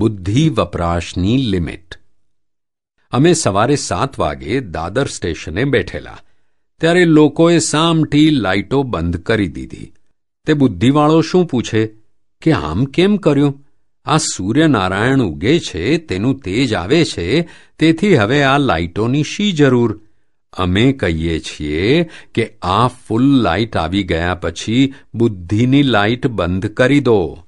બુદ્ધિ વપરાશની લિમિટ. અમે સવારે સાત વાગે દાદર સ્ટેશને બેઠેલા. ત્યારે લોકોએ સામટી લાઇટો બંધ કરી દીધી. તે બુદ્ધિવાળો શું પૂછે? કે આમ કેમ કર્યું? આ સૂર્યનારાયણ ઉગે છે, તેનું તેજ આવે છે, તેથી હવે આ લાઇટોની શી જરૂર? અમે કહીએ છીએ કે આ ફૂલ લાઇટ આવી ગયા પછી બુદ્ધિની લાઇટ બંધ કરી દો.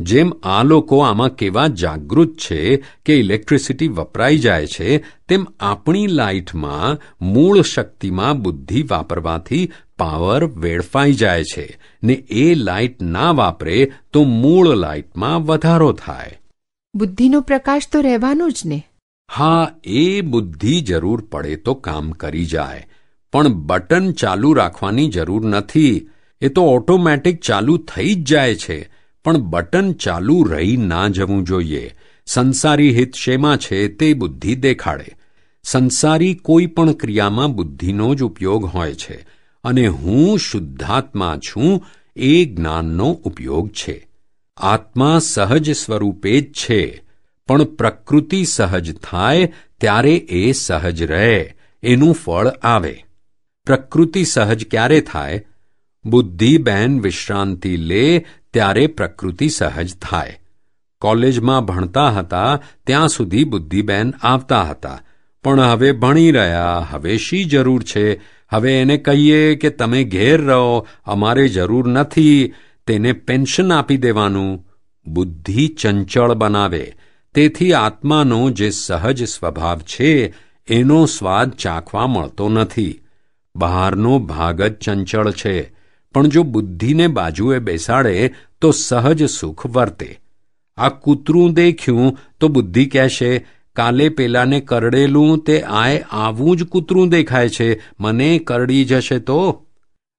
જેમ આ લોકો આમાં કેવા જાગૃત છે કે ઇલેક્ટ્રિસિટી વપરાઈ જાય છે તેમ આપણી લાઇટમાં મૂળ શક્તિમાં બુદ્ધિ વાપરવાથી પાવર વેડફાઈ જાય છે. ને એ લાઇટ ના વાપરે તો મૂળ લાઇટમાં વધારો થાય. બુદ્ધિનો પ્રકાશ તો રહેવાનો જ ને. હા એ બુદ્ધિ જરૂર પડે તો કામ કરી જાય. પણ બટન ચાલુ રાખવાની જરૂર નથી. એ તો ઓટોમેટિક ચાલુ થઈ જ જાય છે. પણ બટન ચાલુ રહી ના જવું જોઈએ. સંસારી હિત શેમાં છે તે બુદ્ધિ દેખાડે. સંસારી કોઈ પણ ક્રિયામાં બુદ્ધિનો જ ઉપયોગ હોય છે અને હું શુદ્ધાત્મા છું એ જ્ઞાનનો ઉપયોગ છે. આત્મા સહજ સ્વરૂપે જ છે, પણ પ્રકૃતિ સહજ થાય ત્યારે એ સહજ રહે, એનું ફળ આવે. પ્રકૃતિ સહજ ક્યારે થાય? બુદ્ધિ બેન વિશ્રાંતિ લે ત્યારે પ્રકૃતિ સહજ થાય. કોલેજમાં ભણતા હતા, ત્યાં સુધી બુદ્ધિબેન આવતા હતા. પણ હવે ભણી રહ્યા, હવે શી જરૂર છે? હવે એને કહીએ કે તમે ઘેર રહો, અમારે જરૂર નથી, તેને પેન્શન આપી દેવાનું. બુદ્ધિ ચંચળ બનાવે. તેથી આત્માનો જે સહજ સ્વભાવ છે, એનો સ્વાદ ચાખવા મળતો નથી. બહારનો ભાગ જ ચંચળ છે. પણ જો બુદ્ધિને બાજુએ બેસાડે, તો સહજ સુખ વર્તે. આ કૂતરું દેખ્યું, તો બુદ્ધિ કહેશે, કાલે પેલાને કરડેલું તે આય આવું જ કૂતરું દેખાય છે. મને કરડી જશે તો?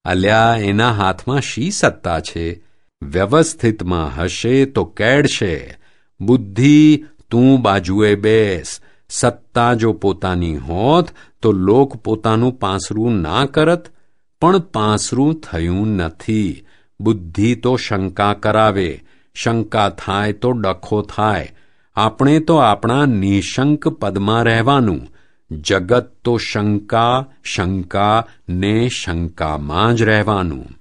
અલ્યા, એના હાથમાં શી સત્તા છે? વ્યવસ્થિતમાં હશે તો કેડશે. બુદ્ધિ, તું બાજુએ બેસ. સત્તા જો પોતાની હોત, તો લોક પોતાનું પાંસરું ના કરત. પણ પાંસરું થયું નથી. બુદ્ધિ તો શંકા કરાવે, શંકા થાય તો ડખો થાય. આપણે તો આપણા નિશંક પદમાં રહેવાનું. જગત તો શંકા શંકા ને શંકામાં જ રહેવાનું.